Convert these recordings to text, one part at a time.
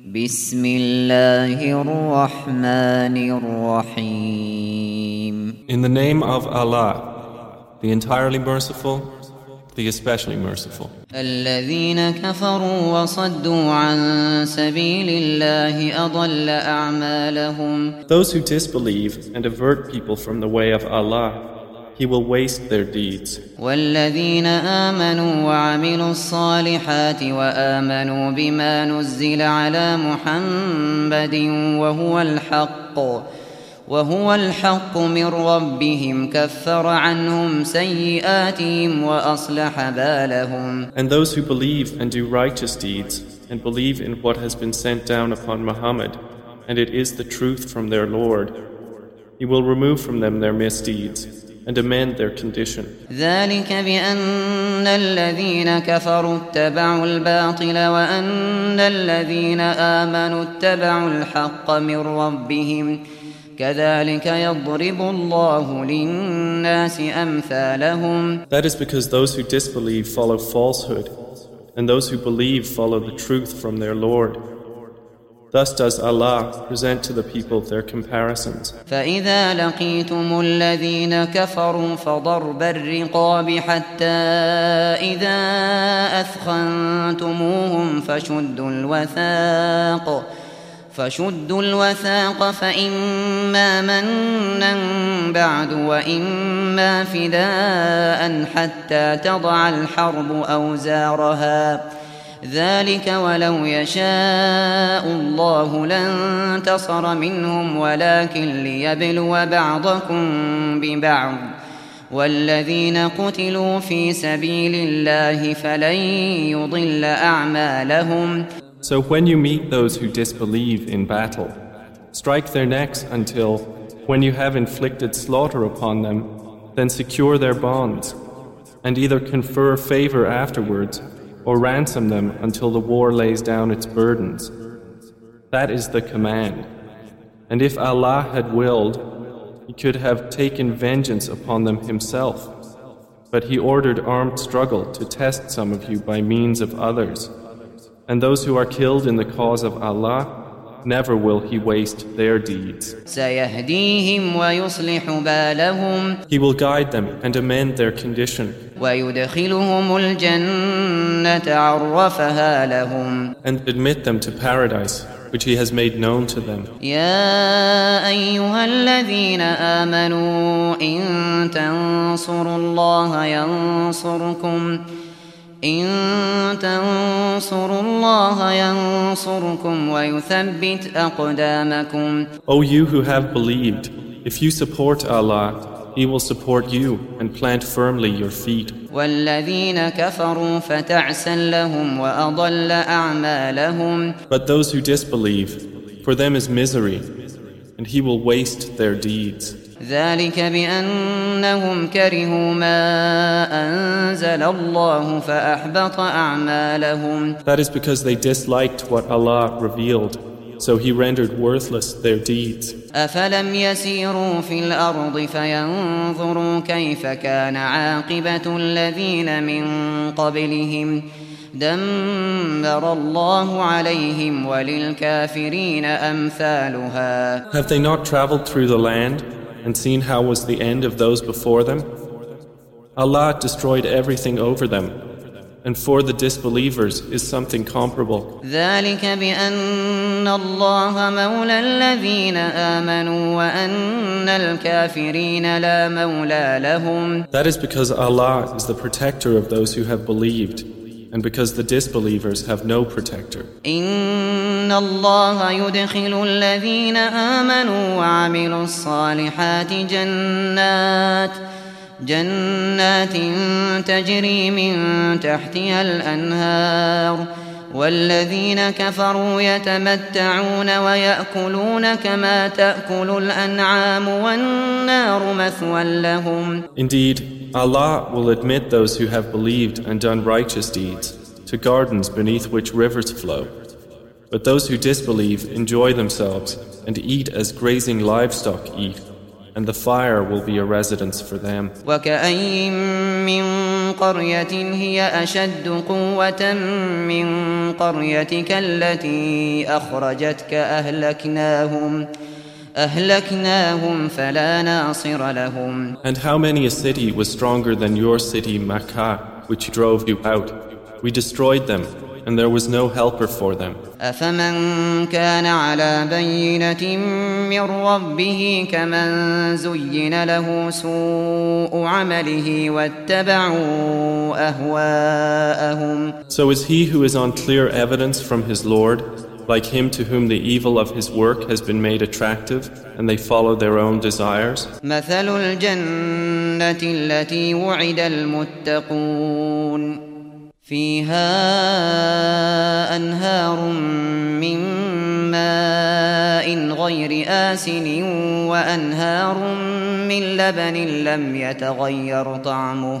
بسم الله الرحمن الرحيم In the name of Allah, the entirely merciful, the especially merciful. الذين كفروا وصدوا عن سبيل الله أضل أعمالهم Those who disbelieve and avert people from the way of Allah, He will waste their deeds. والذين آمنوا وعملوا الصالحات وآمنوا بما نزل على محمد وهو الحق وهو الحق من ربهم كفر عنهم سيئاتهم وأصلح بالهم And those who believe and do righteous deeds and believe in what has been sent down upon Muhammad, and it is the truth from their Lord, He will remove from them their misdeeds and amend their condition. ذلك بأن الذين كفروا اتبعوا الباطل وأن الذين آمنوا اتبعوا الحق من ربهم كذلك يضرب الله للناس أمثالهم That is because those who disbelieve follow falsehood, and those who believe follow the truth from their Lord. Thus does Allah present to the people their comparisons. فإذا لقيتم الذين كفروا فضرب الرقاب حتى إذا أثخنتموهم فشدوا الوثاق فشدوا الوثاق فإما منا بعد وإما فداء حتى تضع الحرب أوزارها ذلك ولو يشاء الله لانتصر منهم ولكن ليبلو بعضكم ببعض والذين قتلوا في سبيل الله فلن يضل أعمالهم So when you meet those who disbelieve in battle, strike their necks until, when you have inflicted slaughter upon them, then secure their bonds, and either confer favor afterwards or ransom them until the war lays down its burdens. That is the command. And if Allah had willed, He could have taken vengeance upon them Himself. But He ordered armed struggle to test some of you by means of others. And those who are killed in the cause of Allah, never will He waste their deeds. سيهديهم ويصلح بالهم He will guide them and amend their condition, ويدخلهم الجنة عرفها لهم and admit them to paradise, which He has made known to them. يا أيها الذين آمنوا إن تنصروا الله ينصركم إن تنصروا الله ينصركم ويثبت أقدامكم O you who have believed, if you support Allah, He will support you and plant firmly your feet. والذين كفروا فتعسا لهم وأضل أعمالهم But those who disbelieve, for them is misery, and He will waste their deeds. ذلك بأنهم كرهوا ما أنزل الله فأحبط أعمالهم That is because they disliked what Allah revealed, so He rendered worthless their deeds. أفلم يسيروا في الأرض فينظروا كيف كان عاقبة الذين من قبلهم دمر الله عليهم وللكافرين أمثالها Have they not traveled through the land and seen how was the end of those before them? Allah destroyed everything over them, and for the disbelievers is something comparable. ذلك بأن الله مولى الذين آمنوا وأن الكافرين لا مولى لهم That is because Allah is the protector of those who have believed, and because the disbelievers have no protector. إن الله يدخل الذين آمنوا وعملوا الصالحات جنات جنات تجري من تحتها الأنهار والذين كفروا يتمتعون ويأكلون كما تأكل الأنعام والنار مثوى لهم Indeed, Allah will admit those who have believed and done righteous deeds to gardens beneath which rivers flow. But those who disbelieve enjoy themselves and eat as grazing livestock eat, and the fire will be a residence for them. وكأين من قرية هي أشد قوة من قريتك التي أخرجتك أهلكناهم أهلكناهم فلا ناصر لهم And how many a city was stronger than your city Makkah, which drove you out? We destroyed them, and there was no helper for them. أفمن كان على بينة من ربه كمن زين له سوء عمله واتبعوا أهواءهم So is he who is on clear evidence from his Lord like him to whom the evil of his work has been made attractive and they follow their own desires? مثل الجنة التي وعد المتقون فيها أنهار من ماء غير آسن وأنهار من لبن لم يتغير طعمه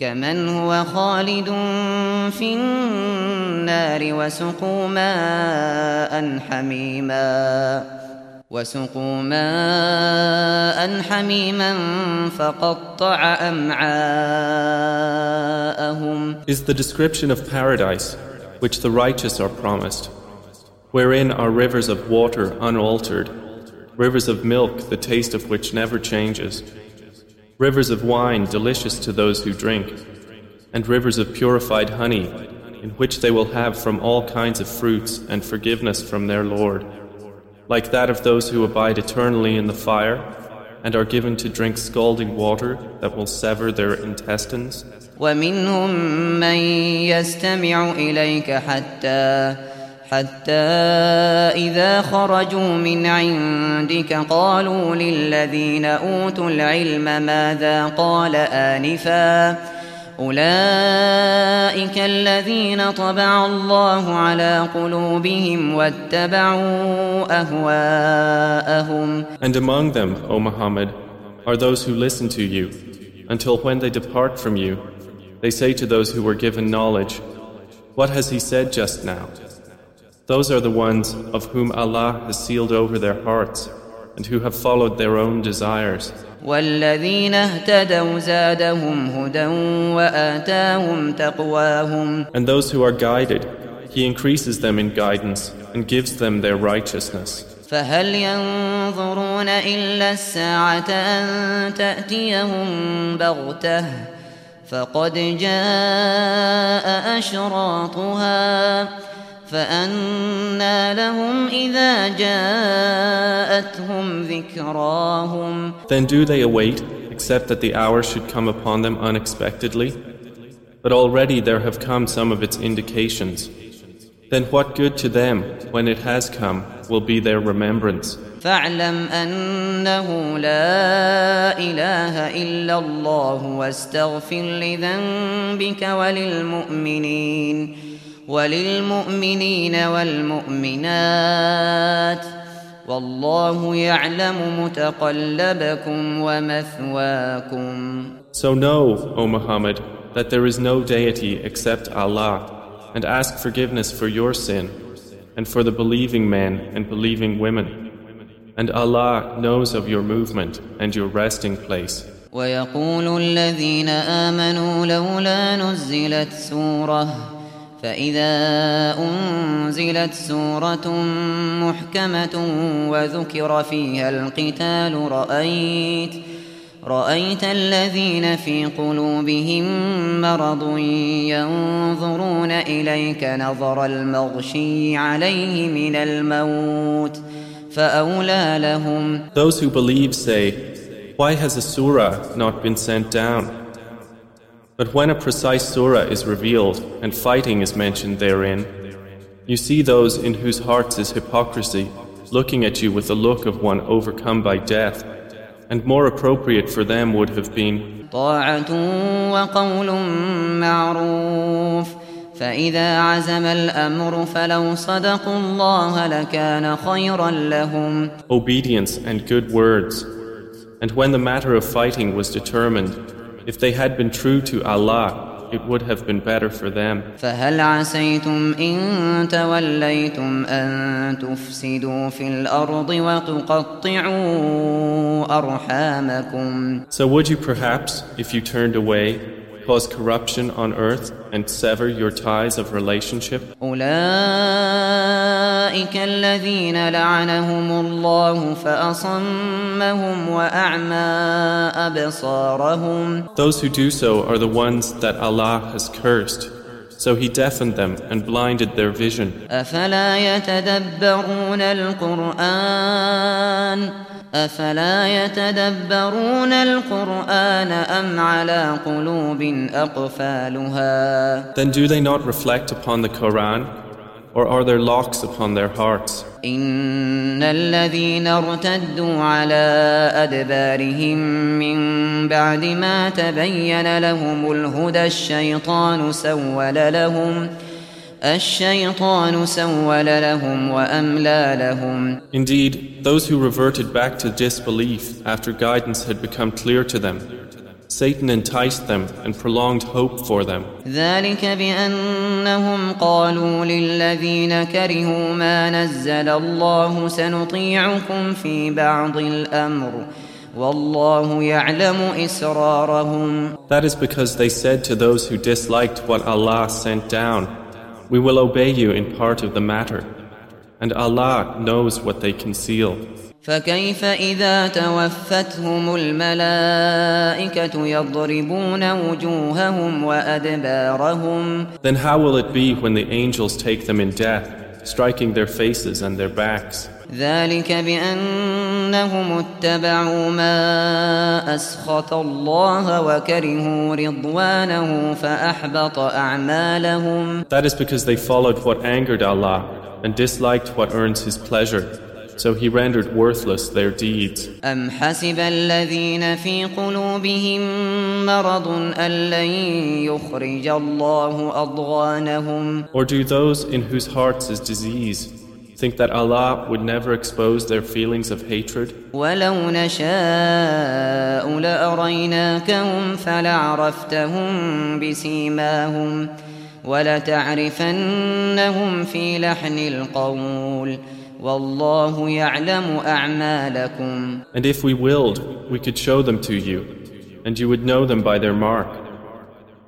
كمن هو خالد في النار وسقوا ماء حميما وسقوا ماء حميما فقطع أمعاءهم Is the description of paradise which the righteous are promised wherein are rivers of water unaltered, rivers of milk, the taste of which never changes, rivers of wine delicious to those who drink, and rivers of purified honey, in which they will have from all kinds of fruits and forgiveness from their Lord, like that of those who abide eternally in the fire and are given to drink scalding water that will sever their intestines. ومنهم من يستمع إليك حتى حتى إذا خرجوا من عندك قالوا للذين أوتوا العلم ماذا قال آنفا أولئك الذين طبع الله على قلوبهم واتبعوا أهواءهم And among them, O Muhammad, are those who listen to you, until when they depart from you, they say to those who were given knowledge, What has he said just now? Those are the ones of whom Allah has sealed over their hearts and who have followed their own desires. والذين اهتدوا زادهم هدى وآتاهم تقواهم And those who are guided, He increases them in guidance and gives them their righteousness. فهل ينظرون إلا الساعة أن تأتيهم بغتة فقد جاء أشراطها فأنى لهم إذا جاءتهم ذكراهم Then do they await, except that the hour should come upon them unexpectedly? But already there have come some of its indications. Then what good to them, when it has come, will be their remembrance? فاعلم أنه لا إله إلا الله واستغفر لذنبك وللمؤمنين وللمؤمنين والمؤمنات والله يعلم متقلبكم ومثواكم So know, O Muhammad, that there is no deity except Allah, and ask forgiveness for your sin, and for the believing men and believing women. And Allah knows of your movement and your resting place. ويقول الذين آمنوا لولا نزلت سورة فإذا أنزلت سورة محكمة وذكر فيها القتال رأيت رأيت الذين في قلوبهم مرض ينظرون إليك نظر المغشي عليه من الموت فأولى لهم Those who believe say, Why has a surah not been sent down? But when a precise surah is revealed and fighting is mentioned therein, you see those in whose hearts is hypocrisy looking at you with the look of one overcome by death, and more appropriate for them would have been طاعة وقول معروف فإذا عزم الأمر فلو صدقوا الله لكان خيرا لهم Obedience and good words. And when the matter of fighting was determined, if they had been true to Allah, it would have been better for them. فهل عسيتم إن توليتم أن تفسدوا في الأرض وتقطعوا أرحامكم So would you perhaps, if you turned away, cause corruption on earth and sever your ties of relationship? أولئك الذين لعنهم الله فأصمهم وأعمى أبصارهم Those who do so are the ones that Allah has cursed. So He deafened them and blinded their vision. أفلا يتدبرون القرآن أفلا يتدبرون القرآن أم على قلوب أقفالها Then do they not reflect upon the Quran? Or are there locks upon their hearts? إن الذين ارتدوا على أدبارهم من بعد ما تبين لهم الهدى الشيطان سول لهم Indeed, those who reverted back to disbelief after guidance had become clear to them, Satan enticed them and prolonged hope for them. ذلك بأنهم قالوا للذين كرهوا ما نزل الله سنطيعكم في بعض الأمر والله يعلم إسرارهم That is because they said to those who disliked what Allah sent down, We will obey you in part of the matter, and Allah knows what they conceal. فكيف إذا توفتهم الملائكة يضربون وجوههم وأدبارهم Then how will it be when the angels take them in death, striking their faces and their backs? ذلك بأنهم اتبعوا ما أسخط الله وكرهوا رضوانه فأحبط أعمالهم That is because they followed what angered Allah and disliked what earns His pleasure. So He rendered worthless their deeds. أم حسب الذين في قلوبهم مرض أن لن يخرج الله أضغانهم Or do those in whose hearts is disease think that Allah would never expose their feelings of hatred? ولو نشاء لأريناكهم فلعرفتهم بسيماهم ولتعرفنهم في لحن القول والله يعلم أعمالكم And if we willed, we could show them to you, and you would know them by their mark.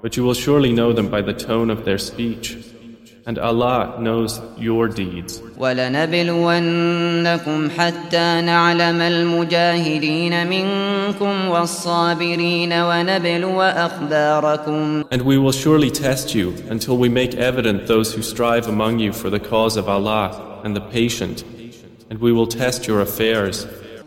But you will surely know them by the tone of their speech. And Allah knows your deeds. ولنبلونكم حتى نعلم المجاهدين منكم والصابرين ونبلو أخباركم And we will surely test you until we make evident those who strive among you for the cause of Allah and the patient. And we will test your affairs.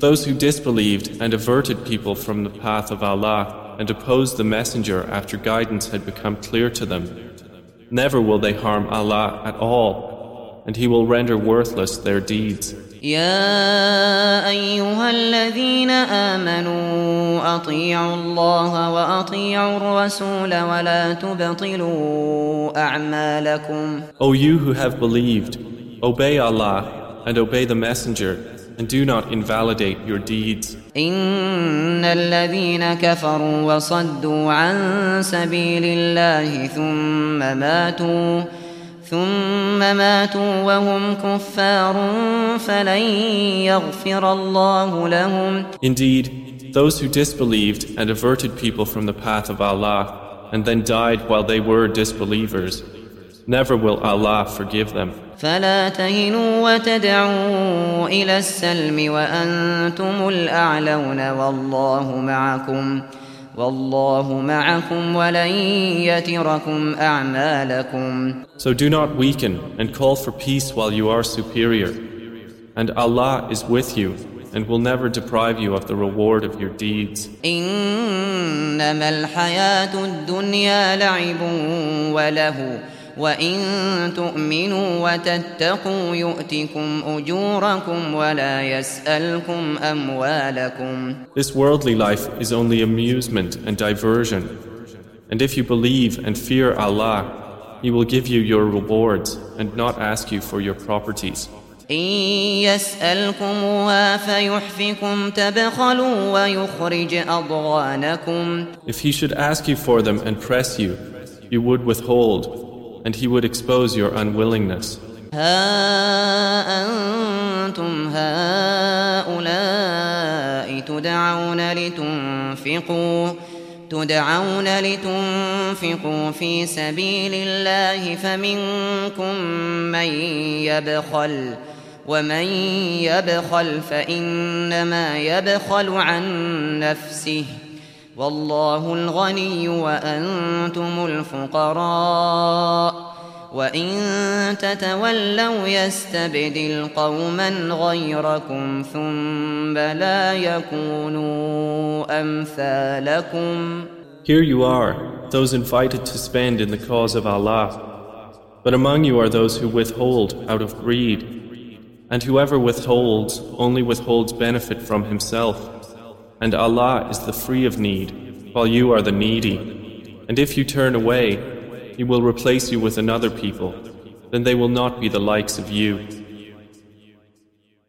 those who disbelieved and averted people from the path of Allah and opposed the Messenger after guidance had become clear to them, never will they harm Allah at all, and He will render worthless their deeds. يا أيها الذين آمنوا أطيعوا الله وأطيعوا الرسول ولا تبطلوا أعمالكم O you who have believed, obey Allah and obey the Messenger, and do not invalidate your deeds. إن الذين كفروا وصدوا عن سبيل الله ثم ماتوا ثم ماتوا وهم كفار فلن يغفر الله لهم Indeed, those who disbelieved and averted people from the path of Allah and then died while they were disbelievers, never will Allah forgive them. فلا تهنوا وتدعوا إلى السلم وأنتم الأعلون والله معكم والله معكم ولن يتركم أعمالكم So do not weaken and call for peace while you are superior. And Allah is with you and will never deprive you of the reward of your deeds. إنما الحياة الدنيا لعب وله وإن تؤمنوا وتتقوا يؤتكم أجوركم ولا يسألكم أموالكم This worldly life is only amusement and diversion. And if you believe and fear Allah, He will give you your rewards and not ask you for your properties. إن يسألكموها فيحفكم تبخلوا ويخرج أضغانكم If He should ask you for them and press you, you would withhold, and He would expose your unwillingness. ها أنتم هؤلاء تدعون لتنفقوا تدعون لتنفقوا في سبيل الله فمنكم من يبخل ومن يبخل فإنما يبخل عن نفسه والله الغني وأنتم الفقراء وإن تتولوا يستبدل قوما غيركم ثم لا يكونوا أمثالكم Here you are, those invited to spend in the cause of Allah. But among you are those who withhold out of greed. And whoever withholds only withholds benefit from himself. And Allah is the free of need, while you are the needy. And if you turn away, He will replace you with another people. Then they will not be the likes of you.